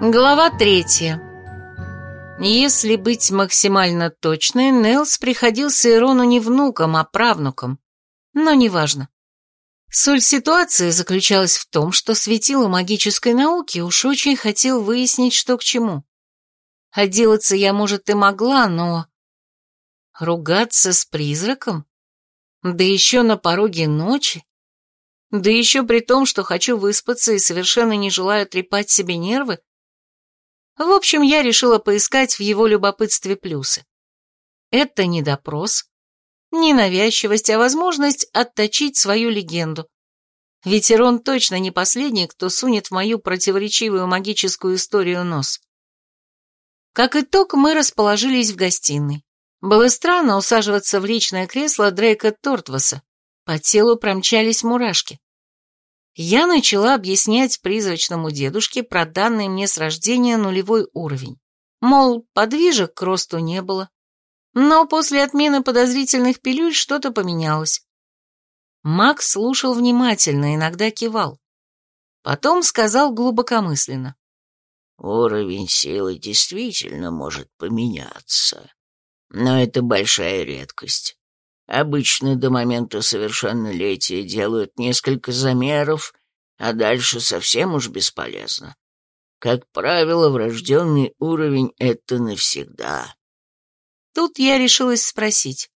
Глава третья. Если быть максимально точной, Нелс приходился Ирону не внуком, а правнуком. Но неважно. Соль ситуации заключалась в том, что светило магической науки уж очень хотел выяснить, что к чему. Отделаться я, может, и могла, но... Ругаться с призраком? Да еще на пороге ночи? Да еще при том, что хочу выспаться и совершенно не желаю трепать себе нервы? В общем, я решила поискать в его любопытстве плюсы. Это не допрос, не навязчивость, а возможность отточить свою легенду. Ведь Ирон точно не последний, кто сунет в мою противоречивую магическую историю нос. Как итог, мы расположились в гостиной. Было странно усаживаться в личное кресло Дрейка Тортваса. По телу промчались мурашки. Я начала объяснять призрачному дедушке про данный мне с рождения нулевой уровень. Мол, подвижек к росту не было. Но после отмены подозрительных пилюль что-то поменялось. Макс слушал внимательно, иногда кивал. Потом сказал глубокомысленно. Уровень силы действительно может поменяться, но это большая редкость. Обычно до момента совершеннолетия делают несколько замеров, а дальше совсем уж бесполезно. Как правило, врожденный уровень — это навсегда. Тут я решилась спросить.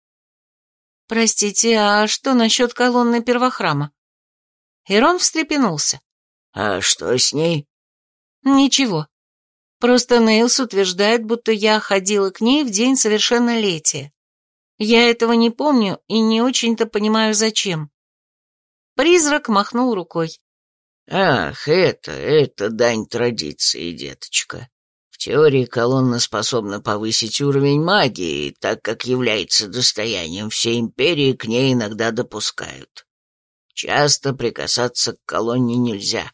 «Простите, а что насчет колонны первохрама?» Ирон встрепенулся. «А что с ней?» «Ничего. Просто Нейлс утверждает, будто я ходила к ней в день совершеннолетия. Я этого не помню и не очень-то понимаю, зачем». Призрак махнул рукой. «Ах, это, это дань традиции, деточка. В теории колонна способна повысить уровень магии, так как является достоянием всей империи, к ней иногда допускают. Часто прикасаться к колонне нельзя.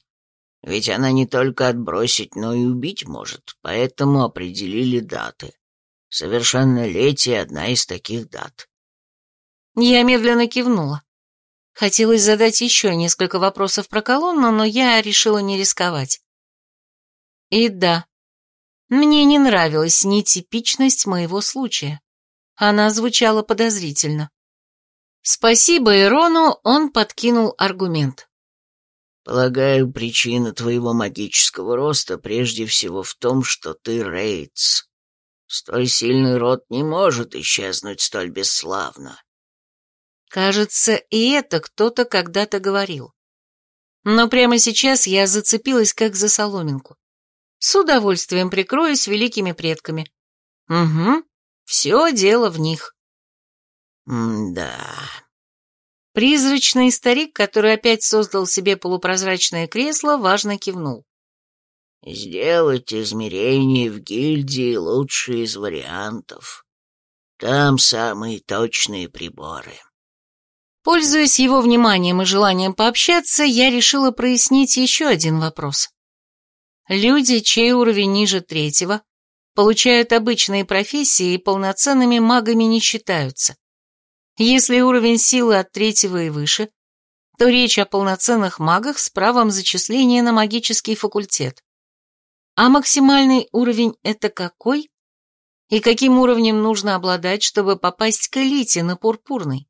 Ведь она не только отбросить, но и убить может, поэтому определили даты. Совершеннолетие — одна из таких дат. Я медленно кивнула. Хотелось задать еще несколько вопросов про колонну, но я решила не рисковать. И да, мне не нравилась нетипичность моего случая. Она звучала подозрительно. Спасибо Ирону, он подкинул аргумент. Полагаю, причина твоего магического роста прежде всего в том, что ты Рейтс. Столь сильный род не может исчезнуть столь бесславно. Кажется, и это кто-то когда-то говорил. Но прямо сейчас я зацепилась как за соломинку. С удовольствием прикроюсь великими предками. Угу, все дело в них. М-да, Призрачный старик, который опять создал себе полупрозрачное кресло, важно кивнул. «Сделать измерение в гильдии лучший из вариантов. Там самые точные приборы». Пользуясь его вниманием и желанием пообщаться, я решила прояснить еще один вопрос. Люди, чей уровень ниже третьего, получают обычные профессии и полноценными магами не считаются. Если уровень силы от третьего и выше, то речь о полноценных магах с правом зачисления на магический факультет. А максимальный уровень это какой? И каким уровнем нужно обладать, чтобы попасть к элите на пурпурный?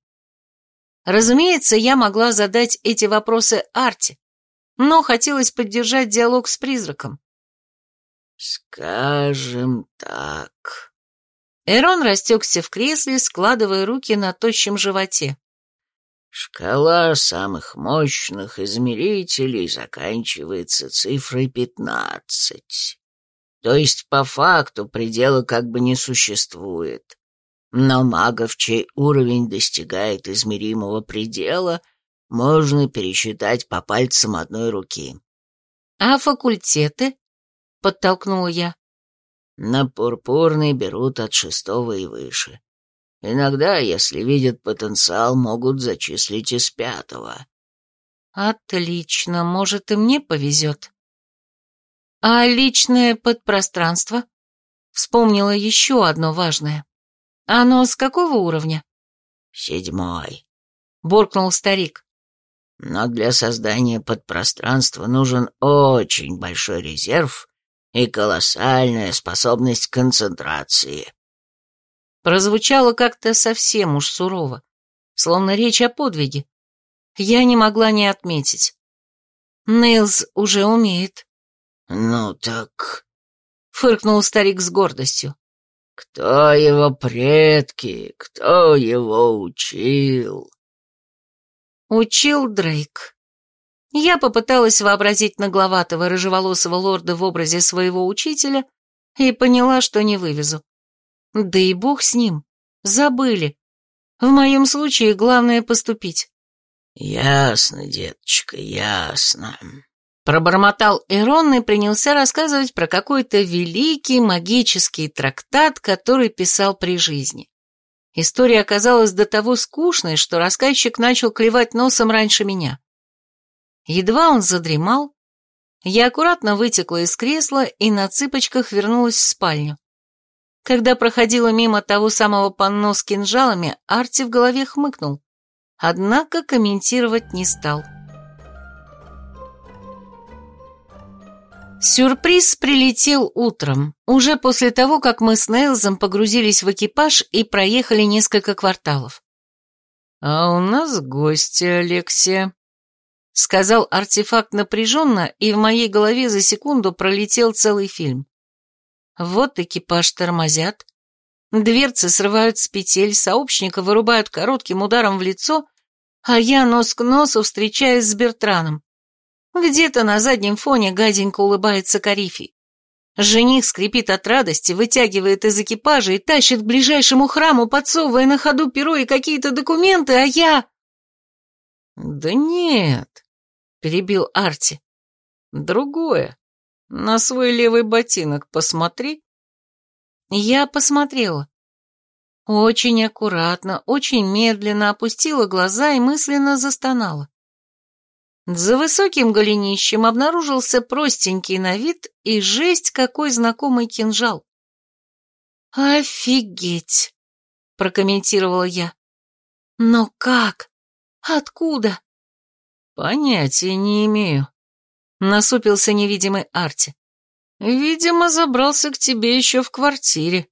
Разумеется, я могла задать эти вопросы Арте, но хотелось поддержать диалог с призраком. «Скажем так...» Эрон растекся в кресле, складывая руки на тощем животе. Шкала самых мощных измерителей заканчивается цифрой пятнадцать. То есть по факту предела как бы не существует. Но магов, чей уровень достигает измеримого предела, можно пересчитать по пальцам одной руки. «А факультеты?» — подтолкнула я. На пурпурный берут от шестого и выше. Иногда, если видят потенциал, могут зачислить из пятого. Отлично, может и мне повезет. А личное подпространство? Вспомнила еще одно важное. Оно с какого уровня? Седьмой. Буркнул старик. Но для создания подпространства нужен очень большой резерв и колоссальная способность концентрации. Прозвучало как-то совсем уж сурово, словно речь о подвиге. Я не могла не отметить. Нейлз уже умеет. «Ну так...» — фыркнул старик с гордостью. «Кто его предки? Кто его учил?» Учил Дрейк. Я попыталась вообразить нагловатого рыжеволосого лорда в образе своего учителя и поняла, что не вывезу. Да и бог с ним. Забыли. В моем случае главное поступить. «Ясно, деточка, ясно», Пробормотал Эрон и принялся рассказывать про какой-то великий магический трактат, который писал при жизни. История оказалась до того скучной, что рассказчик начал клевать носом раньше меня. Едва он задремал, я аккуратно вытекла из кресла и на цыпочках вернулась в спальню. Когда проходила мимо того самого панно с кинжалами, Арти в голове хмыкнул, однако комментировать не стал. Сюрприз прилетел утром, уже после того, как мы с Нейлзом погрузились в экипаж и проехали несколько кварталов. «А у нас гости, Алексия», — сказал артефакт напряженно, и в моей голове за секунду пролетел целый фильм. Вот экипаж тормозят, дверцы срывают с петель, сообщника вырубают коротким ударом в лицо, а я нос к носу встречаюсь с Бертраном. Где-то на заднем фоне гаденько улыбается Карифий. Жених скрипит от радости, вытягивает из экипажа и тащит к ближайшему храму, подсовывая на ходу перо и какие-то документы, а я... «Да нет», — перебил Арти. «Другое. На свой левый ботинок посмотри». Я посмотрела. Очень аккуратно, очень медленно опустила глаза и мысленно застонала. За высоким голенищем обнаружился простенький на вид и жесть какой знакомый кинжал. «Офигеть!» — прокомментировала я. «Но как? Откуда?» «Понятия не имею», — насупился невидимый Арти. «Видимо, забрался к тебе еще в квартире».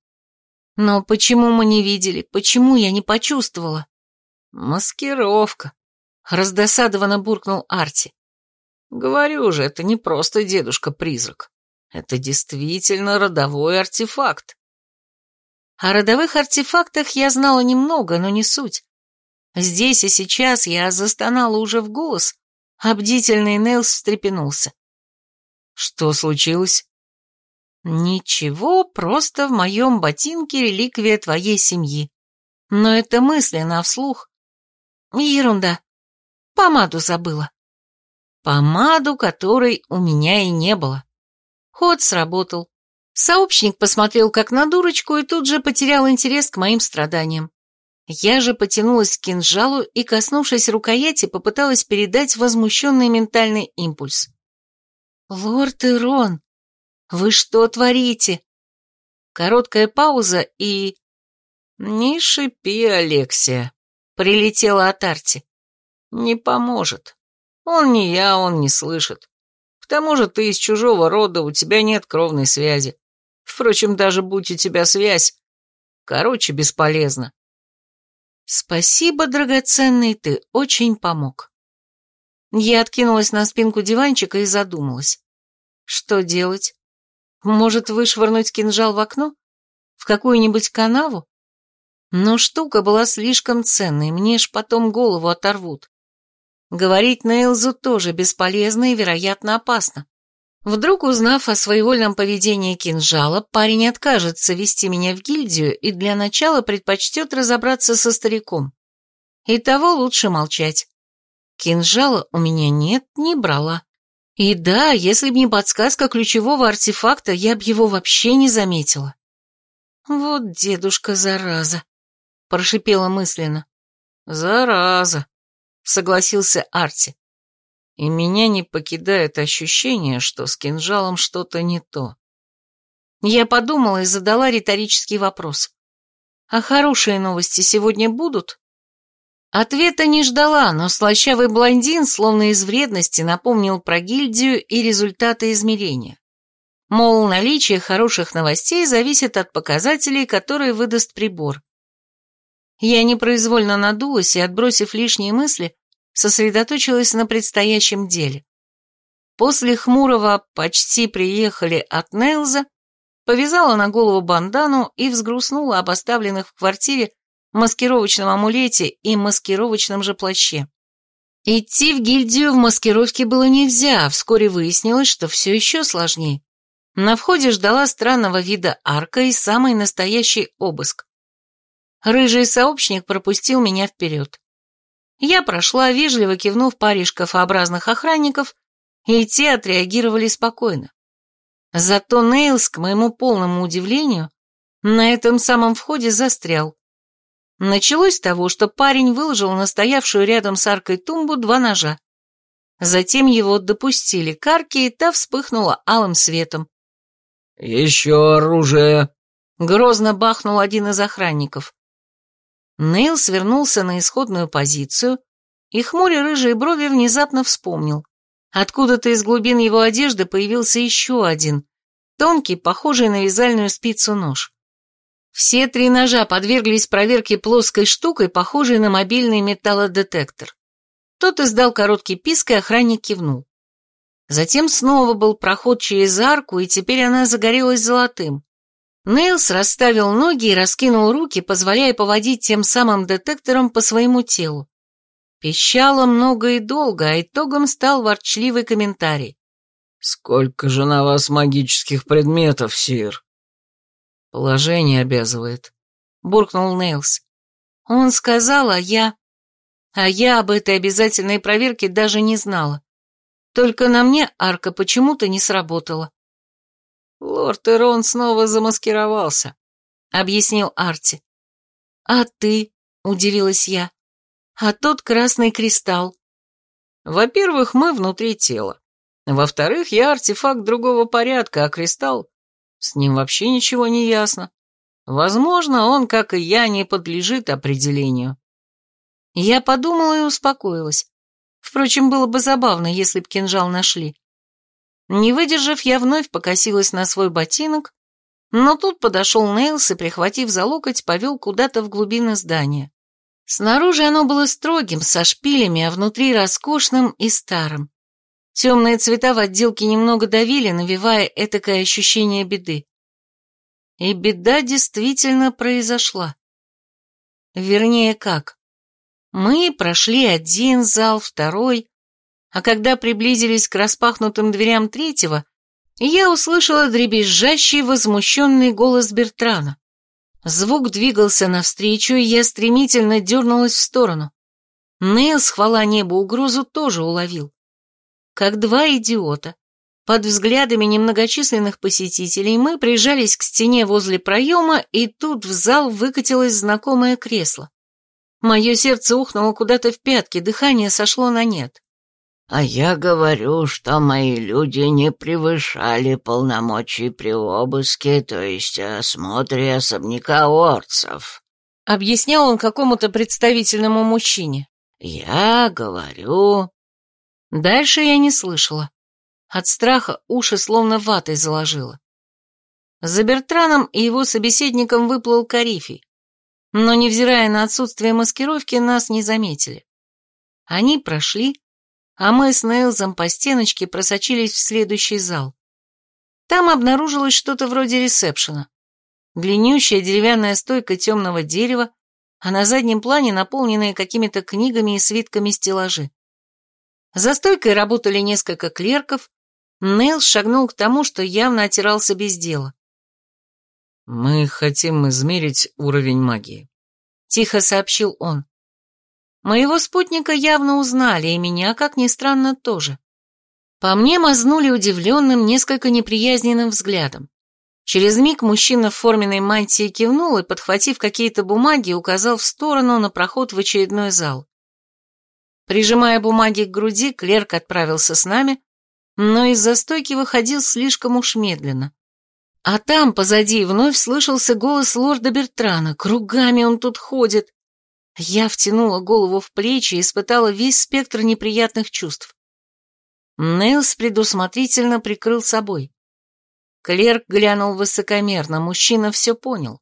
«Но почему мы не видели? Почему я не почувствовала?» «Маскировка», Раздосадованно буркнул Арти. Говорю же, это не просто дедушка-призрак. Это действительно родовой артефакт. О родовых артефактах я знала немного, но не суть. Здесь и сейчас я застонала уже в голос, а бдительный Нейлс встрепенулся. Что случилось? Ничего, просто в моем ботинке реликвия твоей семьи. Но это мысленно, а вслух. Ерунда. Помаду забыла. Помаду, которой у меня и не было. Ход сработал. Сообщник посмотрел как на дурочку и тут же потерял интерес к моим страданиям. Я же потянулась к кинжалу и, коснувшись рукояти, попыталась передать возмущенный ментальный импульс. «Лорд Ирон, вы что творите?» Короткая пауза и... «Не шипи, Алексия», — прилетела от Арти. Не поможет. Он не я, он не слышит. К тому же ты из чужого рода, у тебя нет кровной связи. Впрочем, даже будь у тебя связь, короче, бесполезно. Спасибо, драгоценный, ты очень помог. Я откинулась на спинку диванчика и задумалась. Что делать? Может, вышвырнуть кинжал в окно? В какую-нибудь канаву? Но штука была слишком ценной, мне ж потом голову оторвут. Говорить Нейлзу тоже бесполезно и, вероятно, опасно. Вдруг, узнав о своевольном поведении кинжала, парень откажется вести меня в гильдию и для начала предпочтет разобраться со стариком. И того лучше молчать. Кинжала у меня нет, не брала. И да, если б не подсказка ключевого артефакта, я б его вообще не заметила. Вот дедушка, зараза, прошипела мысленно. Зараза, согласился Арти. И меня не покидает ощущение, что с кинжалом что-то не то. Я подумала и задала риторический вопрос. А хорошие новости сегодня будут? Ответа не ждала, но слащавый блондин, словно из вредности, напомнил про гильдию и результаты измерения. Мол, наличие хороших новостей зависит от показателей, которые выдаст прибор. Я непроизвольно надулась и, отбросив лишние мысли, сосредоточилась на предстоящем деле. После хмурого «почти приехали» от Нейлза повязала на голову бандану и взгрустнула об оставленных в квартире маскировочном амулете и маскировочном же плаще. Идти в гильдию в маскировке было нельзя, а вскоре выяснилось, что все еще сложнее. На входе ждала странного вида арка и самый настоящий обыск. Рыжий сообщник пропустил меня вперед. Я прошла, вежливо кивнув паре шкафообразных охранников, и те отреагировали спокойно. Зато Нейлс, к моему полному удивлению, на этом самом входе застрял. Началось с того, что парень выложил на стоявшую рядом с аркой тумбу два ножа. Затем его допустили к арке, и та вспыхнула алым светом. «Еще оружие!» — грозно бахнул один из охранников. Нейл свернулся на исходную позицию, и хмуря рыжие брови внезапно вспомнил. Откуда-то из глубин его одежды появился еще один, тонкий, похожий на вязальную спицу нож. Все три ножа подверглись проверке плоской штукой, похожей на мобильный металлодетектор. Тот издал короткий писк, и охранник кивнул. Затем снова был проход через арку, и теперь она загорелась золотым. Нейлс расставил ноги и раскинул руки, позволяя поводить тем самым детектором по своему телу. Пищало много и долго, а итогом стал ворчливый комментарий. «Сколько же на вас магических предметов, Сир?» «Положение обязывает», — буркнул Нейлс. «Он сказал, а я...» А я об этой обязательной проверке даже не знала. Только на мне арка почему-то не сработала. «Лорд Эрон снова замаскировался», — объяснил Арти. «А ты?» — удивилась я а тот красный кристалл. Во-первых, мы внутри тела. Во-вторых, я артефакт другого порядка, а кристалл... С ним вообще ничего не ясно. Возможно, он, как и я, не подлежит определению. Я подумала и успокоилась. Впрочем, было бы забавно, если б кинжал нашли. Не выдержав, я вновь покосилась на свой ботинок, но тут подошел Нейлс и, прихватив за локоть, повел куда-то в глубины здания. Снаружи оно было строгим, со шпилями, а внутри роскошным и старым. Темные цвета в отделке немного давили, навевая этакое ощущение беды. И беда действительно произошла. Вернее, как? Мы прошли один зал, второй, а когда приблизились к распахнутым дверям третьего, я услышала дребезжащий возмущенный голос Бертрана. Звук двигался навстречу, и я стремительно дернулась в сторону. Нейл, хвала небу, угрозу тоже уловил. Как два идиота, под взглядами немногочисленных посетителей мы прижались к стене возле проема, и тут в зал выкатилось знакомое кресло. Мое сердце ухнуло куда-то в пятки, дыхание сошло на нет. А я говорю, что мои люди не превышали полномочий при обыске, то есть осмотре особняка Орцев. Объяснял он какому-то представительному мужчине. Я говорю... Дальше я не слышала. От страха уши словно ватой заложило. За Бертраном и его собеседником выплыл Карифий. Но, невзирая на отсутствие маскировки, нас не заметили. Они прошли, а мы с Нейлзом по стеночке просочились в следующий зал. Там обнаружилось что-то вроде ресепшена. Длиннющая деревянная стойка темного дерева, а на заднем плане наполненные какими-то книгами и свитками стеллажи. За стойкой работали несколько клерков, Нейлз шагнул к тому, что явно отирался без дела. «Мы хотим измерить уровень магии», — тихо сообщил он. Моего спутника явно узнали, и меня, как ни странно, тоже. По мне мазнули удивленным, несколько неприязненным взглядом. Через миг мужчина в форменной мантии кивнул и, подхватив какие-то бумаги, указал в сторону на проход в очередной зал. Прижимая бумаги к груди, клерк отправился с нами, но из-за стойки выходил слишком уж медленно. А там, позади, вновь слышался голос лорда Бертрана. Кругами он тут ходит. Я втянула голову в плечи и испытала весь спектр неприятных чувств. Нейлс предусмотрительно прикрыл собой. Клерк глянул высокомерно, мужчина все понял.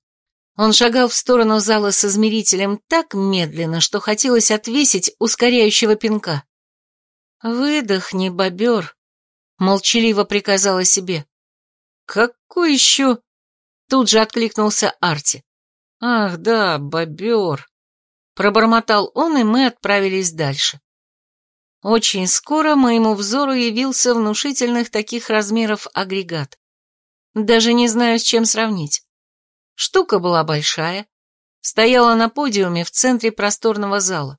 Он шагал в сторону зала с измерителем так медленно, что хотелось отвесить ускоряющего пинка. «Выдохни, бобер», — молчаливо приказала себе. «Какой еще?» — тут же откликнулся Арти. «Ах, да, бобер», — пробормотал он, и мы отправились дальше. Очень скоро моему взору явился внушительных таких размеров агрегат. Даже не знаю, с чем сравнить. Штука была большая, стояла на подиуме в центре просторного зала.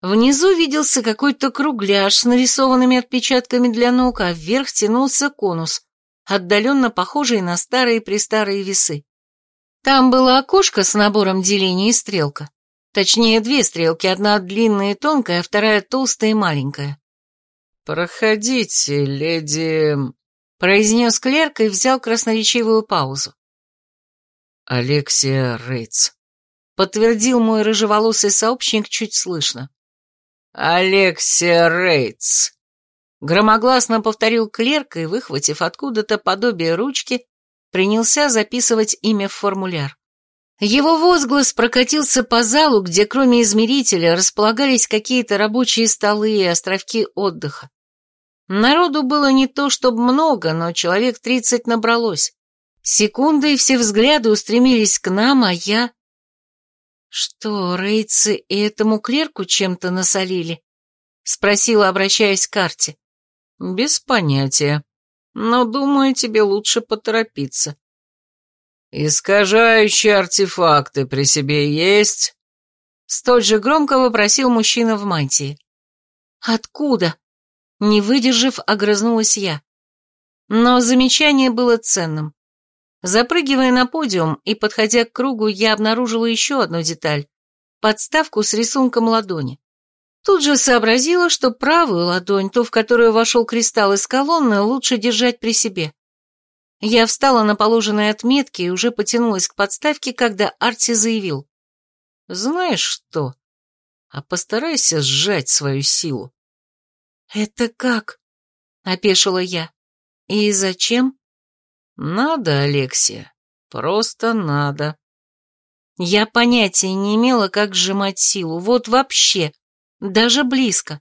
Внизу виделся какой-то кругляш с нарисованными отпечатками для ног, а вверх тянулся конус, отдаленно похожий на старые-престарые весы. Там было окошко с набором делений и стрелка. Точнее, две стрелки, одна длинная и тонкая, а вторая толстая и маленькая. «Проходите, леди...» — произнес клерк и взял красноречивую паузу. «Алексия Рейтс», — подтвердил мой рыжеволосый сообщник чуть слышно. «Алексия Рейтс», — громогласно повторил клерк и, выхватив откуда-то подобие ручки, принялся записывать имя в формуляр. Его возглас прокатился по залу, где кроме измерителя располагались какие-то рабочие столы и островки отдыха. Народу было не то чтобы много, но человек тридцать набралось. Секунды и все взгляды устремились к нам, а я... Что, рейцы и этому клерку чем-то насолили? Спросила, обращаясь к карте. Без понятия. Но, думаю, тебе лучше поторопиться. Искажающие артефакты при себе есть? Столь же громко вопросил мужчина в мантии. Откуда? Не выдержав, огрызнулась я. Но замечание было ценным. Запрыгивая на подиум и подходя к кругу, я обнаружила еще одну деталь – подставку с рисунком ладони. Тут же сообразила, что правую ладонь, ту, в которую вошел кристалл из колонны, лучше держать при себе. Я встала на положенной отметке и уже потянулась к подставке, когда Арти заявил. «Знаешь что? А постарайся сжать свою силу». «Это как?» — опешила я. «И зачем?» «Надо, Алексия, просто надо». Я понятия не имела, как сжимать силу, вот вообще, даже близко.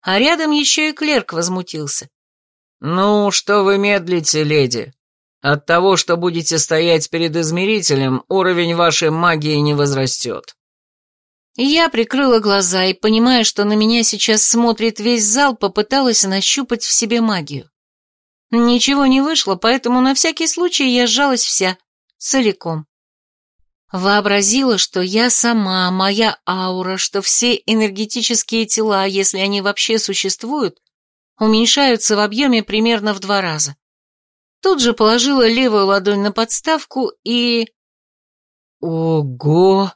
А рядом еще и клерк возмутился. «Ну, что вы медлите, леди? От того, что будете стоять перед измерителем, уровень вашей магии не возрастет». Я прикрыла глаза и, понимая, что на меня сейчас смотрит весь зал, попыталась нащупать в себе магию. Ничего не вышло, поэтому на всякий случай я сжалась вся, целиком. Вообразила, что я сама, моя аура, что все энергетические тела, если они вообще существуют, уменьшаются в объеме примерно в два раза. Тут же положила левую ладонь на подставку и... «Ого!»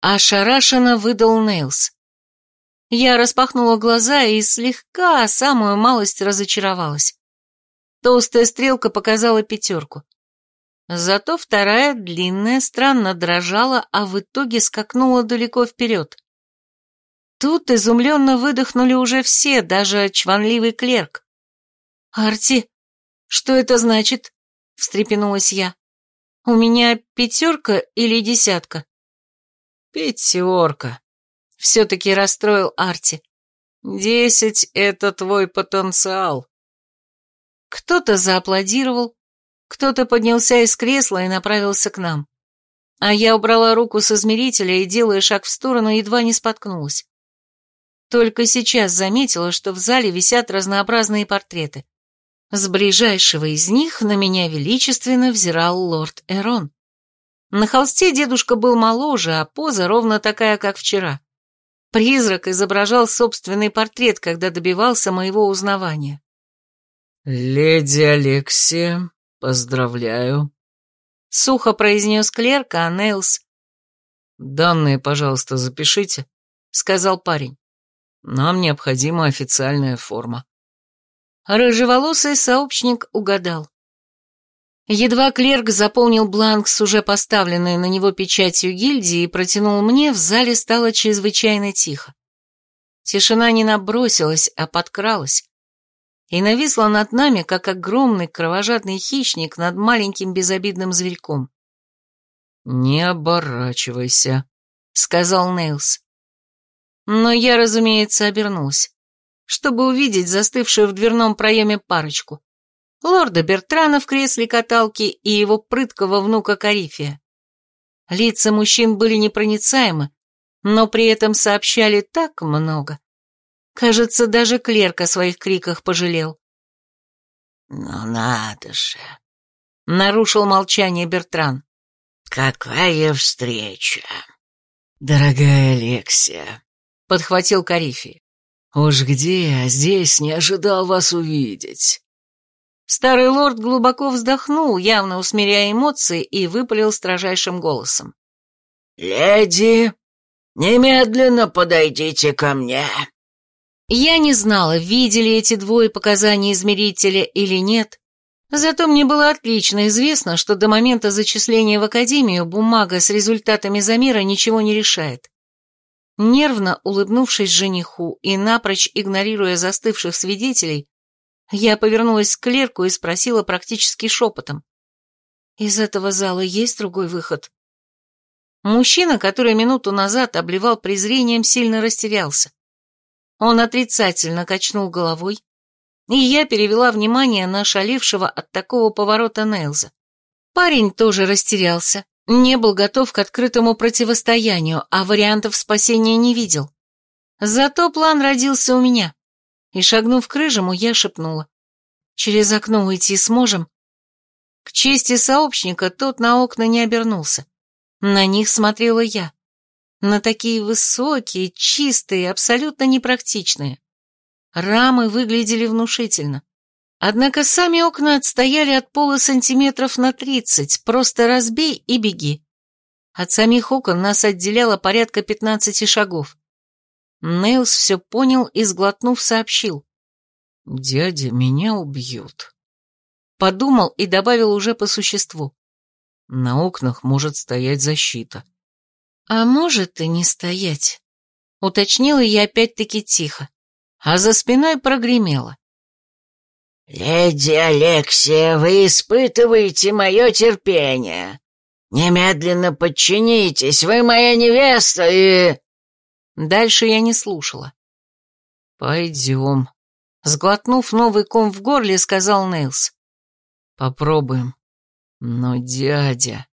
Ошарашенно выдал Нейлс. Я распахнула глаза и слегка, самую малость разочаровалась. Толстая стрелка показала пятерку. Зато вторая, длинная, странно дрожала, а в итоге скакнула далеко вперед. Тут изумленно выдохнули уже все, даже чванливый клерк. «Арти, что это значит?» — встрепенулась я. «У меня пятерка или десятка?» «Пятерка», — все-таки расстроил Арти. «Десять — это твой потенциал». Кто-то зааплодировал, кто-то поднялся из кресла и направился к нам. А я убрала руку с измерителя и, делая шаг в сторону, едва не споткнулась. Только сейчас заметила, что в зале висят разнообразные портреты. С ближайшего из них на меня величественно взирал лорд Эрон. На холсте дедушка был моложе, а поза ровно такая, как вчера. Призрак изображал собственный портрет, когда добивался моего узнавания. «Леди Алексия, поздравляю», — сухо произнес клерк, а Нейлс... «Данные, пожалуйста, запишите», — сказал парень. «Нам необходима официальная форма». Рыжеволосый сообщник угадал. Едва клерк заполнил бланк с уже поставленной на него печатью гильдии и протянул мне, в зале стало чрезвычайно тихо. Тишина не набросилась, а подкралась, и нависла над нами, как огромный кровожадный хищник над маленьким безобидным зверьком. «Не оборачивайся», — сказал Нейлс. Но я, разумеется, обернулась, чтобы увидеть застывшую в дверном проеме парочку. Лорда Бертрана в кресле каталки и его прыткого внука Карифия. Лица мужчин были непроницаемы, но при этом сообщали так много. Кажется, даже клерк о своих криках пожалел. «Ну надо же!» — нарушил молчание Бертран. «Какая встреча!» «Дорогая Алексия!» — подхватил Карифи. «Уж где я здесь не ожидал вас увидеть!» Старый лорд глубоко вздохнул, явно усмиряя эмоции, и выпалил строжайшим голосом. «Леди, немедленно подойдите ко мне!» Я не знала, видели эти двое показания измерителя или нет, зато мне было отлично известно, что до момента зачисления в академию бумага с результатами замера ничего не решает. Нервно улыбнувшись жениху и напрочь игнорируя застывших свидетелей, я повернулась к клерку и спросила практически шепотом. «Из этого зала есть другой выход?» Мужчина, который минуту назад обливал презрением, сильно растерялся. Он отрицательно качнул головой, и я перевела внимание на шалившего от такого поворота Нейлза. Парень тоже растерялся, не был готов к открытому противостоянию, а вариантов спасения не видел. Зато план родился у меня, и, шагнув к рыжему, я шепнула. «Через окно уйти сможем?» К чести сообщника тот на окна не обернулся. На них смотрела я на такие высокие, чистые, абсолютно непрактичные. Рамы выглядели внушительно. Однако сами окна отстояли от пола сантиметров на тридцать, просто разбей и беги. От самих окон нас отделяло порядка пятнадцати шагов. Нейлс все понял и, сглотнув, сообщил. «Дядя, меня убьют». Подумал и добавил уже по существу. На окнах может стоять защита. «А может и не стоять», — уточнила я опять-таки тихо, а за спиной прогремело. «Леди Алексия, вы испытываете мое терпение. Немедленно подчинитесь, вы моя невеста и...» Дальше я не слушала. «Пойдем», — сглотнув новый ком в горле, сказал Нейлс. «Попробуем. Но дядя...»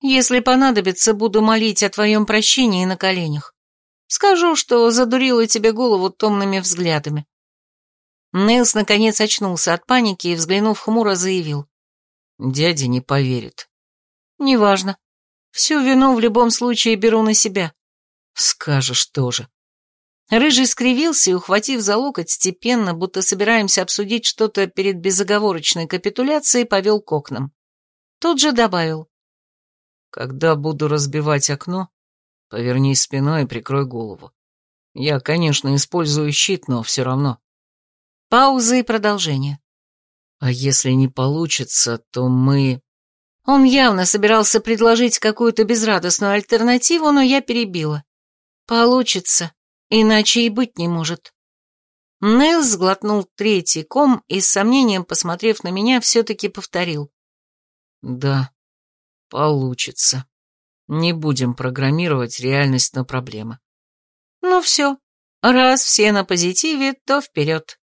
Если понадобится, буду молить о твоем прощении на коленях. Скажу, что задурила тебе голову томными взглядами». Нейлс наконец очнулся от паники и, взглянув хмуро, заявил. «Дядя не поверит». «Неважно. Всю вину в любом случае беру на себя». «Скажешь тоже». Рыжий скривился и, ухватив за локоть, степенно, будто собираемся обсудить что-то перед безоговорочной капитуляцией, повел к окнам. Тут же добавил. Когда буду разбивать окно, повернись спиной и прикрой голову. Я, конечно, использую щит, но все равно. Пауза и продолжение. А если не получится, то мы... Он явно собирался предложить какую-то безрадостную альтернативу, но я перебила. Получится, иначе и быть не может. Нейл сглотнул третий ком и с сомнением, посмотрев на меня, все-таки повторил. Да, Получится. Не будем программировать реальность на проблемы. Ну все, раз все на позитиве, то вперед.